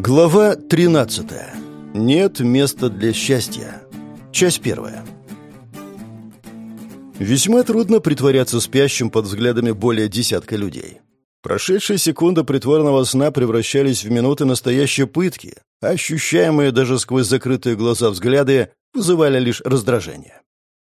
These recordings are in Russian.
Глава 13. Нет места для счастья. Часть первая. Весьма трудно притворяться спящим под взглядами более десятка людей. Прошедшие секунды притворного сна превращались в минуты настоящей пытки, ощущаемые даже сквозь закрытые глаза взгляды вызывали лишь раздражение.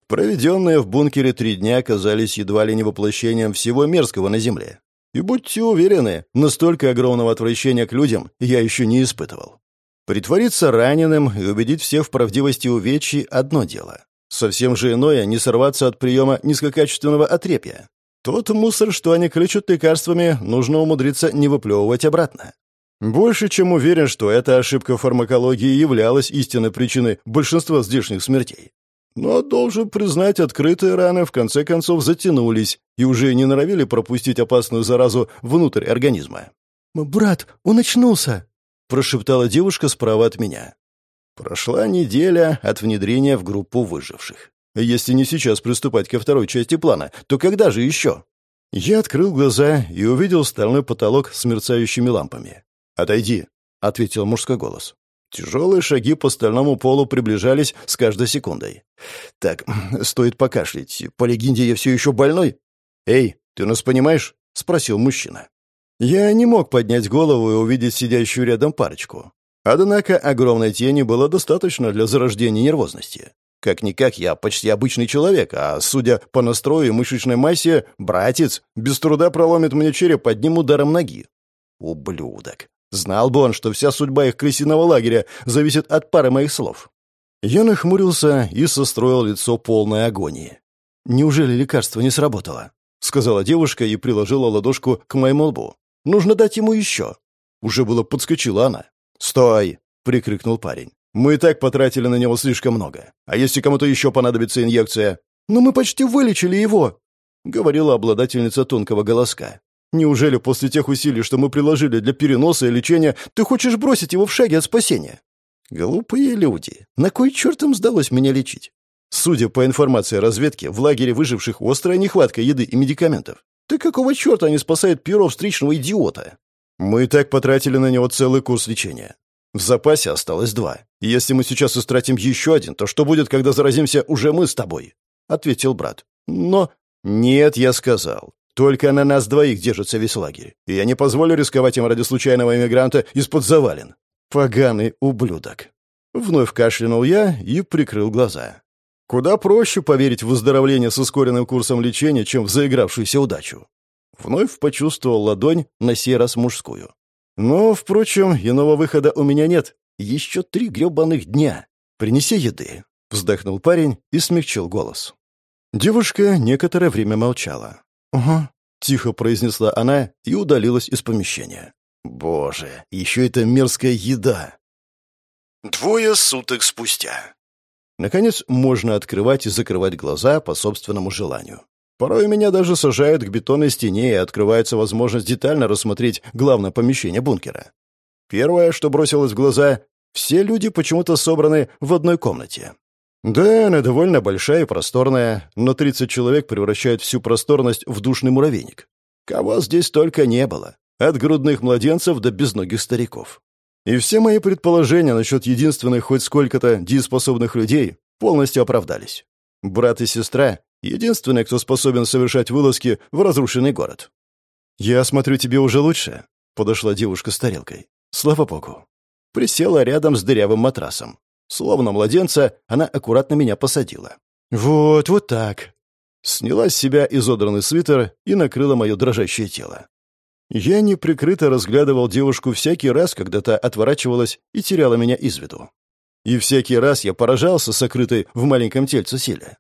Проведенные в бункере три дня оказались едва ли не воплощением всего мерзкого на Земле. И будьте уверены, настолько огромного отвращения к людям я еще не испытывал. Притвориться раненым и убедить всех в правдивости увечий – одно дело. Совсем же иное – не сорваться от приема низкокачественного отрепья. Тот мусор, что они ключут лекарствами, нужно умудриться не выплевывать обратно. Больше чем уверен, что эта ошибка фармакологии являлась истинной причиной большинства здешних смертей. Но, должен признать, открытые раны в конце концов затянулись и уже не норовили пропустить опасную заразу внутрь организма. «Брат, он очнулся!» — прошептала девушка справа от меня. Прошла неделя от внедрения в группу выживших. Если не сейчас приступать ко второй части плана, то когда же еще? Я открыл глаза и увидел стальной потолок с мерцающими лампами. «Отойди», — ответил мужской голос. Тяжелые шаги по стальному полу приближались с каждой секундой. «Так, стоит покашлять. По легенде, я все еще больной?» «Эй, ты нас понимаешь?» — спросил мужчина. Я не мог поднять голову и увидеть сидящую рядом парочку. Однако огромной тени было достаточно для зарождения нервозности. Как-никак я почти обычный человек, а, судя по настрою и мышечной массе, братец без труда проломит мне череп одним ударом ноги. Ублюдок. Знал бы он, что вся судьба их крысиного лагеря зависит от пары моих слов. Я нахмурился и состроил лицо полной агонии. «Неужели лекарство не сработало?» — сказала девушка и приложила ладошку к моему лбу. «Нужно дать ему еще». Уже было подскочила она. «Стой!» — прикрикнул парень. «Мы и так потратили на него слишком много. А если кому-то еще понадобится инъекция?» «Но мы почти вылечили его!» — говорила обладательница тонкого голоска. Неужели после тех усилий, что мы приложили для переноса и лечения, ты хочешь бросить его в шаге от спасения? Глупые люди. На кой черт им сдалось меня лечить? Судя по информации разведки, в лагере выживших острая нехватка еды и медикаментов. Ты какого черта они спасают перо встречного идиота? Мы и так потратили на него целый курс лечения. В запасе осталось два. Если мы сейчас истратим еще один, то что будет, когда заразимся уже мы с тобой?» — ответил брат. «Но...» «Нет, я сказал. Только на нас двоих держится весь лагерь, и я не позволю рисковать им ради случайного иммигранта из-под завален. Поганый ублюдок. Вновь кашлянул я и прикрыл глаза. Куда проще поверить в выздоровление с ускоренным курсом лечения, чем в заигравшуюся удачу. Вновь почувствовал ладонь, на сей раз мужскую. Но, впрочем, иного выхода у меня нет. Еще три гребаных дня. Принеси еды. Вздохнул парень и смягчил голос. Девушка некоторое время молчала. «Угу», — тихо произнесла она и удалилась из помещения. «Боже, еще это мерзкая еда!» Двое суток спустя. Наконец, можно открывать и закрывать глаза по собственному желанию. Порой меня даже сажают к бетонной стене, и открывается возможность детально рассмотреть главное помещение бункера. Первое, что бросилось в глаза — все люди почему-то собраны в одной комнате. Да, она довольно большая и просторная, но 30 человек превращают всю просторность в душный муравейник. Кого здесь только не было. От грудных младенцев до безногих стариков. И все мои предположения насчет единственных хоть сколько-то дееспособных людей полностью оправдались. Брат и сестра — единственные, кто способен совершать вылазки в разрушенный город. «Я смотрю, тебе уже лучше», — подошла девушка с тарелкой. «Слава богу». Присела рядом с дырявым матрасом. Словно младенца, она аккуратно меня посадила. «Вот, вот так». Сняла с себя изодранный свитер и накрыла мое дрожащее тело. Я неприкрыто разглядывал девушку всякий раз, когда та отворачивалась и теряла меня из виду. И всякий раз я поражался сокрытой в маленьком тельце силе.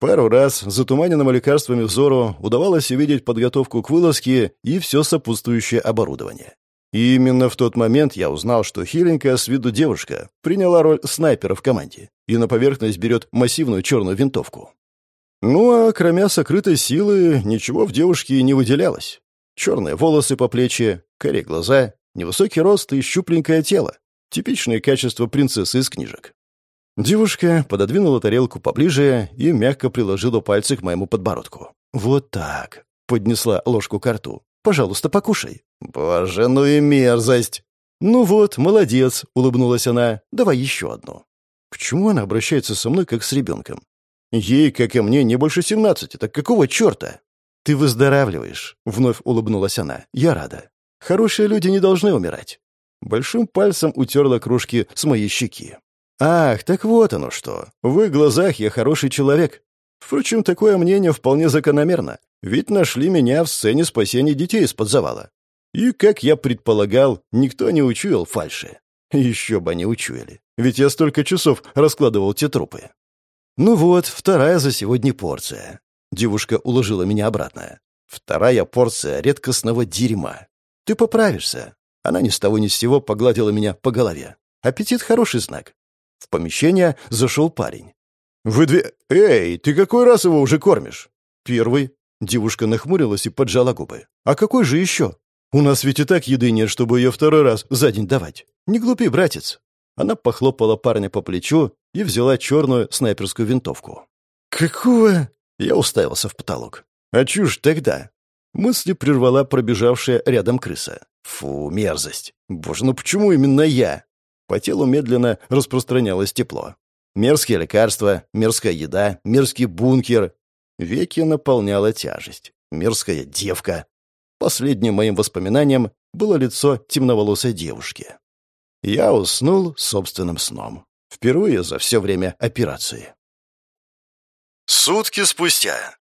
Пару раз затуманенному лекарствами взору удавалось увидеть подготовку к вылазке и все сопутствующее оборудование. И именно в тот момент я узнал, что хиленькая с виду девушка приняла роль снайпера в команде и на поверхность берет массивную черную винтовку. Ну а кроме сокрытой силы, ничего в девушке не выделялось. Черные волосы по плечи, коре глаза, невысокий рост и щупленькое тело. Типичные качества принцессы из книжек. Девушка пододвинула тарелку поближе и мягко приложила пальцы к моему подбородку. «Вот так», — поднесла ложку к рту. Пожалуйста, покушай». «Боже, ну и мерзость!» «Ну вот, молодец», — улыбнулась она. «Давай еще одну». Почему она обращается со мной, как с ребенком? Ей, как и мне, не больше семнадцати. Так какого черта? Ты выздоравливаешь, — вновь улыбнулась она. Я рада. Хорошие люди не должны умирать. Большим пальцем утерла кружки с моей щеки. «Ах, так вот оно что. В их глазах я хороший человек. Впрочем, такое мнение вполне закономерно, ведь нашли меня в сцене спасения детей из-под завала. И, как я предполагал, никто не учуял фальши. Еще бы они учуяли, ведь я столько часов раскладывал те трупы. Ну вот, вторая за сегодня порция. Девушка уложила меня обратно. Вторая порция редкостного дерьма. Ты поправишься. Она ни с того ни с сего погладила меня по голове. Аппетит — хороший знак. В помещение зашел парень. «Вы две... Эй, ты какой раз его уже кормишь?» «Первый». Девушка нахмурилась и поджала губы. «А какой же еще? У нас ведь и так еды нет, чтобы ее второй раз за день давать. Не глупи, братец». Она похлопала парня по плечу и взяла черную снайперскую винтовку. «Какого?» Я уставился в потолок. «А чушь тогда?» Мысли прервала пробежавшая рядом крыса. «Фу, мерзость! Боже, ну почему именно я?» По телу медленно распространялось тепло. Мерзкие лекарства, мерзкая еда, мерзкий бункер. Веки наполняла тяжесть. Мерзкая девка. Последним моим воспоминанием было лицо темноволосой девушки. Я уснул собственным сном. Впервые за все время операции. Сутки спустя.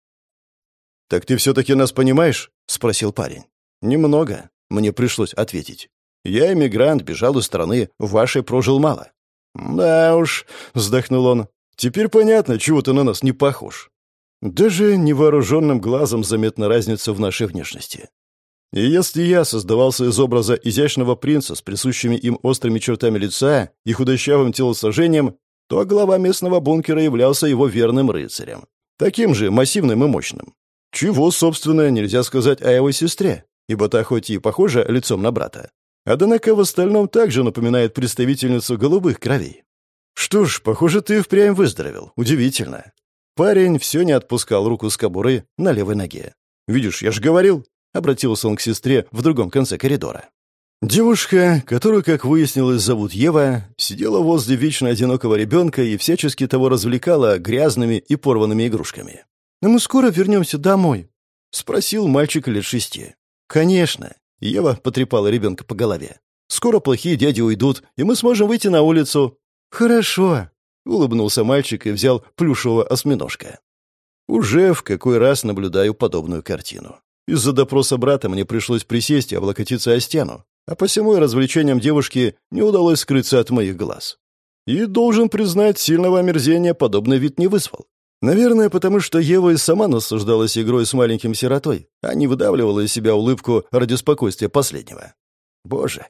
«Так ты все-таки нас понимаешь?» — спросил парень. «Немного», — мне пришлось ответить. «Я эмигрант, бежал из страны, в вашей прожил мало. «Да уж», — вздохнул он, — «теперь понятно, чего ты на нас не похож». Даже невооруженным глазом заметна разница в нашей внешности. И если я создавался из образа изящного принца с присущими им острыми чертами лица и худощавым телосложением, то глава местного бункера являлся его верным рыцарем. Таким же массивным и мощным. Чего, собственно, нельзя сказать о его сестре, ибо та хоть и похожа лицом на брата, Однако в остальном также напоминает представительницу голубых кровей. Что ж, похоже, ты впрямь выздоровел. Удивительно. Парень все не отпускал руку с кобуры на левой ноге. «Видишь, я же говорил», — обратился он к сестре в другом конце коридора. Девушка, которую, как выяснилось, зовут Ева, сидела возле вечно одинокого ребенка и всячески того развлекала грязными и порванными игрушками. «Но мы скоро вернемся домой?» — спросил мальчик лет шести. «Конечно. Ева потрепала ребенка по голове. «Скоро плохие дяди уйдут, и мы сможем выйти на улицу». «Хорошо», — улыбнулся мальчик и взял плюшевого осьминожка. Уже в какой раз наблюдаю подобную картину. Из-за допроса брата мне пришлось присесть и облокотиться о стену, а посему и развлечениям девушки не удалось скрыться от моих глаз. И, должен признать, сильного омерзения подобный вид не вызвал. Наверное, потому что Ева и сама наслаждалась игрой с маленьким сиротой, а не выдавливала из себя улыбку ради спокойствия последнего. «Боже,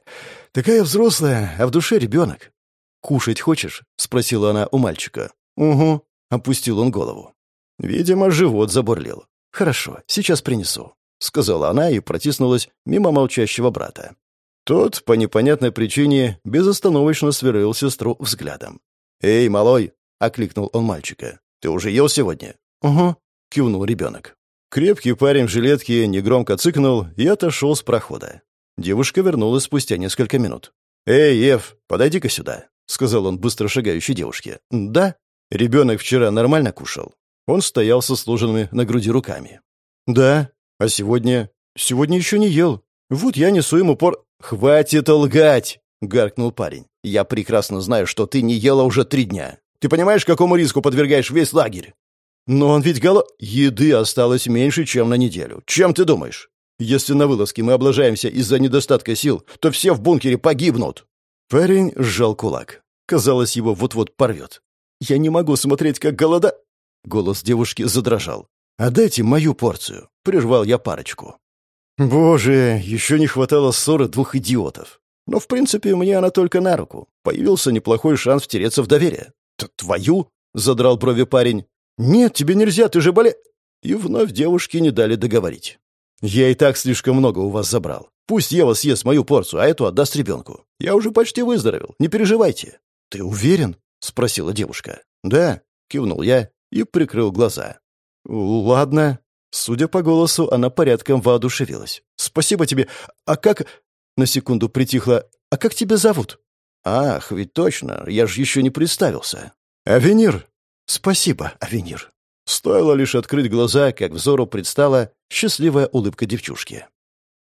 такая взрослая, а в душе ребенок». «Кушать хочешь?» — спросила она у мальчика. «Угу», — опустил он голову. Видимо, живот забурлил. «Хорошо, сейчас принесу», — сказала она и протиснулась мимо молчащего брата. Тот, по непонятной причине, безостановочно сверлил сестру взглядом. «Эй, малой!» — окликнул он мальчика. Ты уже ел сегодня?» «Угу», — кивнул ребенок. Крепкий парень в жилетке негромко цыкнул и отошел с прохода. Девушка вернулась спустя несколько минут. «Эй, Ев, подойди-ка сюда», — сказал он быстро шагающей девушке. «Да? Ребенок вчера нормально кушал?» Он стоял со сложенными на груди руками. «Да. А сегодня? Сегодня еще не ел. Вот я несу ему пор...» «Хватит лгать!» — гаркнул парень. «Я прекрасно знаю, что ты не ела уже три дня. Ты понимаешь, какому риску подвергаешь весь лагерь? Но он ведь голо... Еды осталось меньше, чем на неделю. Чем ты думаешь? Если на вылазке мы облажаемся из-за недостатка сил, то все в бункере погибнут. Парень сжал кулак. Казалось, его вот-вот порвет. «Я не могу смотреть, как голода...» Голос девушки задрожал. «Отдайте мою порцию», — прервал я парочку. Боже, еще не хватало ссоры двух идиотов. Но, в принципе, мне она только на руку. Появился неплохой шанс втереться в доверие. «Твою?» — задрал брови парень. «Нет, тебе нельзя, ты же боле...» И вновь девушки не дали договорить. «Я и так слишком много у вас забрал. Пусть Ева съест мою порцию, а эту отдаст ребенку. Я уже почти выздоровел, не переживайте». «Ты уверен?» — спросила девушка. «Да», — кивнул я и прикрыл глаза. «Ладно». Судя по голосу, она порядком воодушевилась. «Спасибо тебе. А как...» На секунду притихла. а как тебя зовут?» «Ах, ведь точно, я же еще не представился». «Авенир». «Спасибо, Авенир». Стоило лишь открыть глаза, как взору предстала счастливая улыбка девчушки.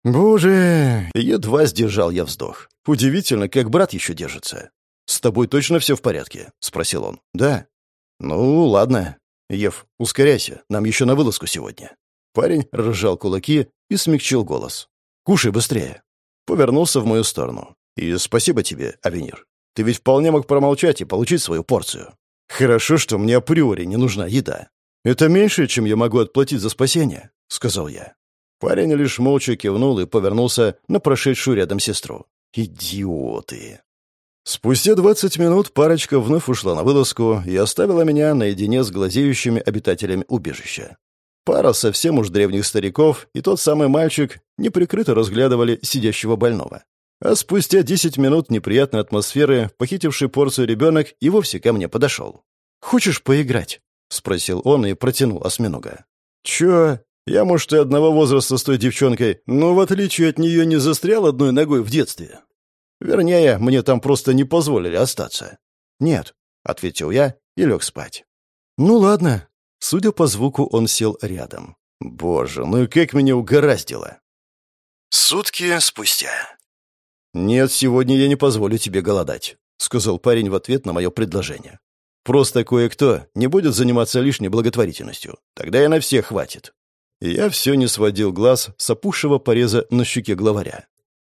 «Боже!» — едва сдержал я вздох. «Удивительно, как брат еще держится». «С тобой точно все в порядке?» — спросил он. «Да». «Ну, ладно. Ев, ускоряйся, нам еще на вылазку сегодня». Парень разжал кулаки и смягчил голос. «Кушай быстрее». Повернулся в мою сторону. «И спасибо тебе, Авенир. Ты ведь вполне мог промолчать и получить свою порцию. Хорошо, что мне априори не нужна еда. «Это меньше, чем я могу отплатить за спасение», — сказал я. Парень лишь молча кивнул и повернулся на прошедшую рядом сестру. «Идиоты!» Спустя двадцать минут парочка вновь ушла на вылазку и оставила меня наедине с глазеющими обитателями убежища. Пара совсем уж древних стариков и тот самый мальчик неприкрыто разглядывали сидящего больного. А спустя десять минут неприятной атмосферы, похитивший порцию ребенок, и вовсе ко мне подошел. «Хочешь поиграть?» — спросил он и протянул осьминога. «Чё? Я, может, и одного возраста с той девчонкой, но в отличие от нее не застрял одной ногой в детстве. Вернее, мне там просто не позволили остаться». «Нет», — ответил я и лег спать. «Ну ладно». Судя по звуку, он сел рядом. «Боже, ну и как меня угораздило!» Сутки спустя. «Нет, сегодня я не позволю тебе голодать», — сказал парень в ответ на мое предложение. Просто кое-кто не будет заниматься лишней благотворительностью. Тогда и на всех хватит. Я все не сводил глаз с опухшего пореза на щеке главаря.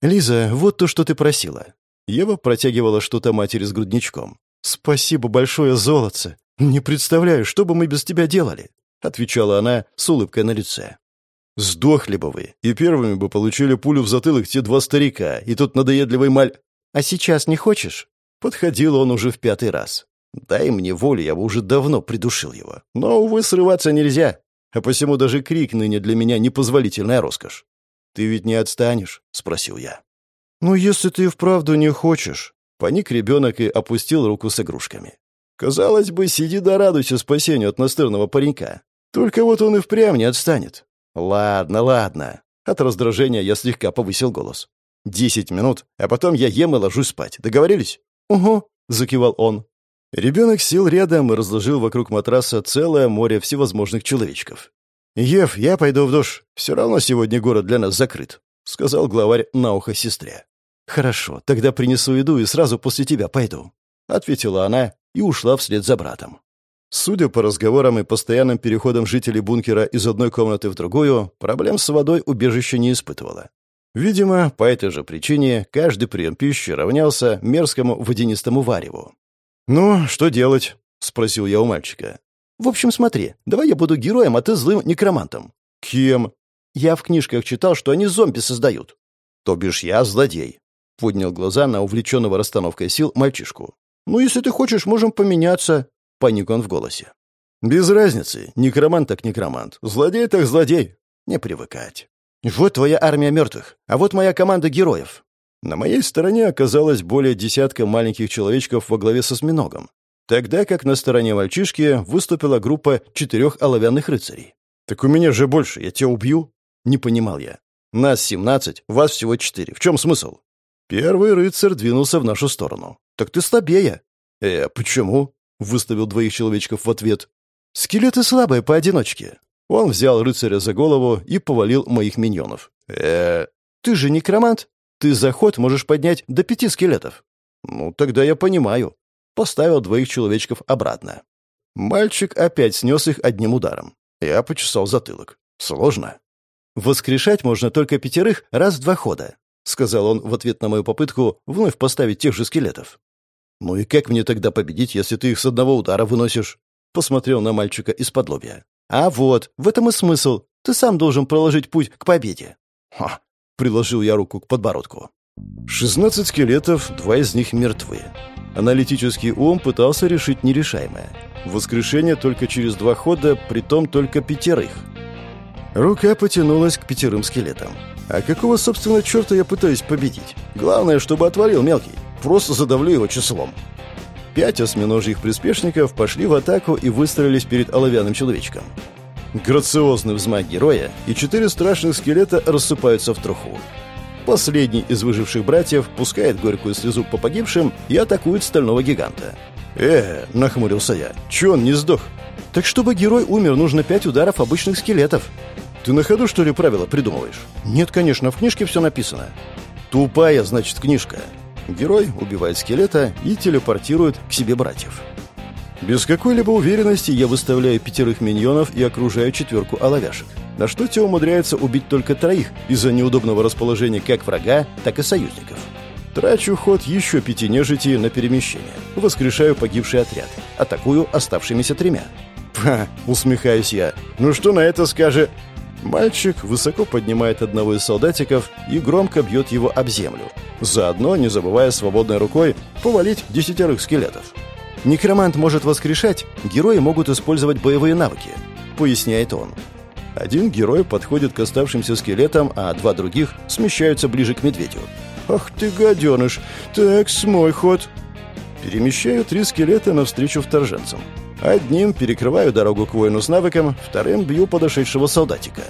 «Лиза, вот то, что ты просила». Ева протягивала что-то матери с грудничком. «Спасибо большое, золотце. Не представляю, что бы мы без тебя делали», — отвечала она с улыбкой на лице. «Сдохли бы вы, и первыми бы получили пулю в затылок те два старика, и тот надоедливый маль...» «А сейчас не хочешь?» Подходил он уже в пятый раз. Дай мне волю, я бы уже давно придушил его. Но, увы, срываться нельзя. А посему даже крик ныне для меня непозволительная роскошь. «Ты ведь не отстанешь?» — спросил я. «Ну, если ты и вправду не хочешь...» Паник ребенок и опустил руку с игрушками. «Казалось бы, сиди да радуйся спасению от настырного паренька. Только вот он и впрямь не отстанет». «Ладно, ладно». От раздражения я слегка повысил голос. «Десять минут, а потом я ем и ложусь спать. Договорились?» «Угу», — закивал он. Ребенок сел рядом и разложил вокруг матраса целое море всевозможных человечков. «Ев, я пойду в душ. Все равно сегодня город для нас закрыт», — сказал главарь на ухо сестре. «Хорошо, тогда принесу еду и сразу после тебя пойду», — ответила она и ушла вслед за братом. Судя по разговорам и постоянным переходам жителей бункера из одной комнаты в другую, проблем с водой убежище не испытывало. Видимо, по этой же причине каждый прием пищи равнялся мерзкому водянистому вареву. «Ну, что делать?» — спросил я у мальчика. «В общем, смотри, давай я буду героем, а ты злым некромантом». «Кем?» «Я в книжках читал, что они зомби создают». «То бишь я злодей», — поднял глаза на увлеченного расстановкой сил мальчишку. «Ну, если ты хочешь, можем поменяться», — паник он в голосе. «Без разницы. Некромант так некромант. Злодей так злодей. Не привыкать». «Вот твоя армия мертвых, а вот моя команда героев. На моей стороне оказалось более десятка маленьких человечков во главе со осьминогом, тогда как на стороне мальчишки выступила группа четырех оловянных рыцарей. «Так у меня же больше, я тебя убью?» Не понимал я. «Нас семнадцать, вас всего четыре. В чем смысл?» Первый рыцарь двинулся в нашу сторону. «Так ты слабее». «Э, почему?» — выставил двоих человечков в ответ. «Скелеты слабые поодиночке». Он взял рыцаря за голову и повалил моих миньонов. «Э, ты же некромант?» Ты за ход можешь поднять до пяти скелетов. Ну, тогда я понимаю. Поставил двоих человечков обратно. Мальчик опять снес их одним ударом. Я почесал затылок. Сложно. «Воскрешать можно только пятерых раз в два хода», — сказал он в ответ на мою попытку вновь поставить тех же скелетов. «Ну и как мне тогда победить, если ты их с одного удара выносишь?» Посмотрел на мальчика из-под лобья. «А вот, в этом и смысл. Ты сам должен проложить путь к победе». «Ха, Приложил я руку к подбородку. 16 скелетов, два из них мертвые. Аналитический ум пытался решить нерешаемое. Воскрешение только через два хода, притом только пятерых. Рука потянулась к пятерым скелетам. А какого, собственно, черта я пытаюсь победить? Главное, чтобы отвалил мелкий. Просто задавлю его числом. Пять осьминожьих приспешников пошли в атаку и выстроились перед оловянным человечком. Грациозный взмах героя, и четыре страшных скелета рассыпаются в труху. Последний из выживших братьев пускает горькую слезу по погибшим и атакует стального гиганта. «Э, — нахмурился я, — чё он не сдох?» «Так чтобы герой умер, нужно пять ударов обычных скелетов». «Ты на ходу, что ли, правила придумываешь?» «Нет, конечно, в книжке все написано». «Тупая, значит, книжка». Герой убивает скелета и телепортирует к себе братьев. Без какой-либо уверенности я выставляю пятерых миньонов и окружаю четверку оловяшек. На что те умудряются убить только троих из-за неудобного расположения как врага, так и союзников. Трачу ход еще пяти нежити на перемещение. Воскрешаю погибший отряд. Атакую оставшимися тремя. «Ха!» — усмехаюсь я. «Ну что на это скажет?» Мальчик высоко поднимает одного из солдатиков и громко бьет его об землю. Заодно, не забывая свободной рукой, повалить десятерых скелетов. Некромант может воскрешать, герои могут использовать боевые навыки, поясняет он. Один герой подходит к оставшимся скелетам, а два других смещаются ближе к медведю. «Ах ты, гаденыш! Так, с мой ход!» Перемещаю три скелета навстречу вторженцам. Одним перекрываю дорогу к воину с навыком, вторым бью подошедшего солдатика.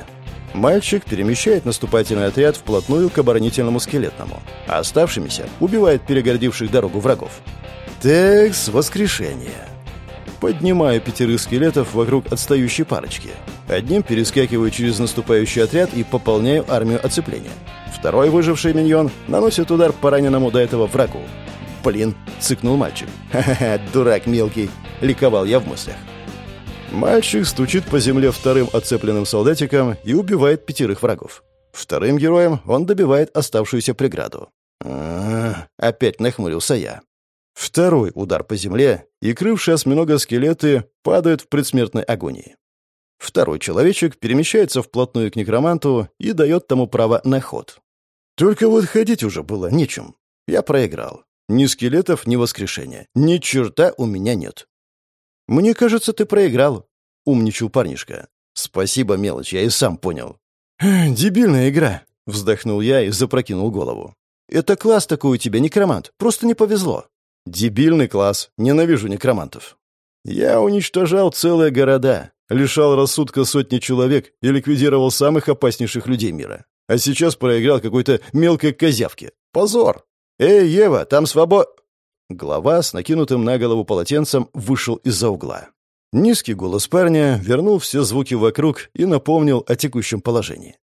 Мальчик перемещает наступательный отряд вплотную к оборонительному скелетному, а оставшимися убивает перегородивших дорогу врагов. Текс, воскрешение. Поднимаю пятерых скелетов вокруг отстающей парочки. Одним перескакиваю через наступающий отряд и пополняю армию оцепления. Второй выживший миньон наносит удар по раненому до этого врагу. «Блин!» — цыкнул мальчик. «Ха-ха-ха, дурак мелкий!» — ликовал я в мыслях. Мальчик стучит по земле вторым оцепленным солдатиком и убивает пятерых врагов. Вторым героем он добивает оставшуюся преграду. А -а -а, опять нахмурился я. Второй удар по земле, и крывшие осьминога скелеты падают в предсмертной агонии. Второй человечек перемещается вплотную к некроманту и дает тому право на ход. Только вот ходить уже было нечем. Я проиграл. Ни скелетов, ни воскрешения. Ни черта у меня нет. «Мне кажется, ты проиграл», — умничал парнишка. «Спасибо, мелочь, я и сам понял». «Дебильная игра», — вздохнул я и запрокинул голову. «Это класс такой у тебя, некромант. Просто не повезло». Дебильный класс. Ненавижу некромантов. Я уничтожал целые города, лишал рассудка сотни человек и ликвидировал самых опаснейших людей мира. А сейчас проиграл какой-то мелкой козявке. Позор! Эй, Ева, там свобод... Глава с накинутым на голову полотенцем вышел из-за угла. Низкий голос парня вернул все звуки вокруг и напомнил о текущем положении.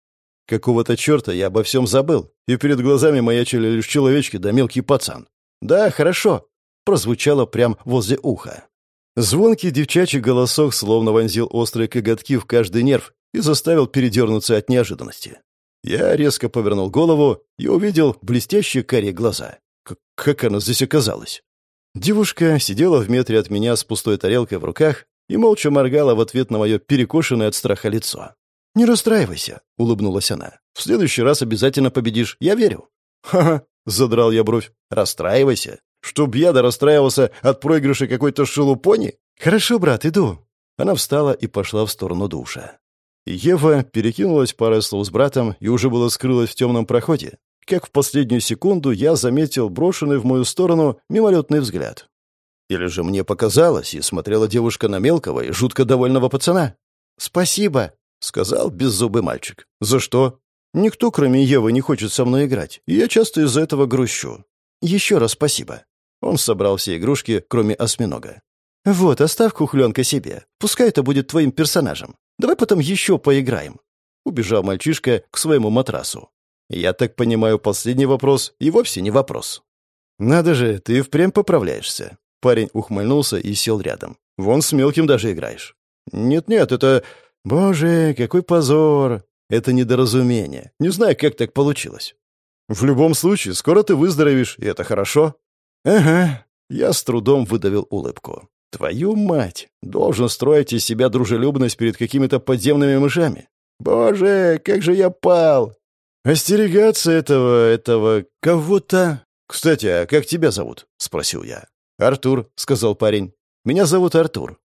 Какого-то черта я обо всем забыл, и перед глазами маячили лишь человечки да мелкий пацан. «Да, хорошо», — прозвучало прямо возле уха. Звонкий девчачий голосок словно вонзил острые коготки в каждый нерв и заставил передернуться от неожиданности. Я резко повернул голову и увидел блестящие карие глаза. К как она здесь оказалась? Девушка сидела в метре от меня с пустой тарелкой в руках и молча моргала в ответ на мое перекошенное от страха лицо. «Не расстраивайся», — улыбнулась она. «В следующий раз обязательно победишь, я верю». «Ха-ха, Задрал я бровь. «Расстраивайся. Чтоб я да расстраивался от проигрыша какой-то шелупони? Хорошо, брат, иду». Она встала и пошла в сторону душа. Ева перекинулась парой слов с братом и уже было скрылась в темном проходе, как в последнюю секунду я заметил брошенный в мою сторону мимолетный взгляд. Или же мне показалось, и смотрела девушка на мелкого и жутко довольного пацана. «Спасибо», — сказал беззубый мальчик. «За что?» Никто, кроме Евы, не хочет со мной играть, и я часто из-за этого грущу. Еще раз спасибо». Он собрал все игрушки, кроме осьминога. «Вот, оставь кухленка себе. Пускай это будет твоим персонажем. Давай потом еще поиграем». Убежал мальчишка к своему матрасу. «Я так понимаю, последний вопрос и вовсе не вопрос». «Надо же, ты впрямь поправляешься». Парень ухмыльнулся и сел рядом. «Вон с мелким даже играешь». «Нет-нет, это... Боже, какой позор! Это недоразумение. Не знаю, как так получилось. В любом случае, скоро ты выздоровеешь, и это хорошо. Ага. Я с трудом выдавил улыбку. Твою мать! Должен строить из себя дружелюбность перед какими-то подземными мышами. Боже, как же я пал! Остерегаться этого... этого... кого-то... Кстати, а как тебя зовут? Спросил я. Артур, сказал парень. Меня зовут Артур.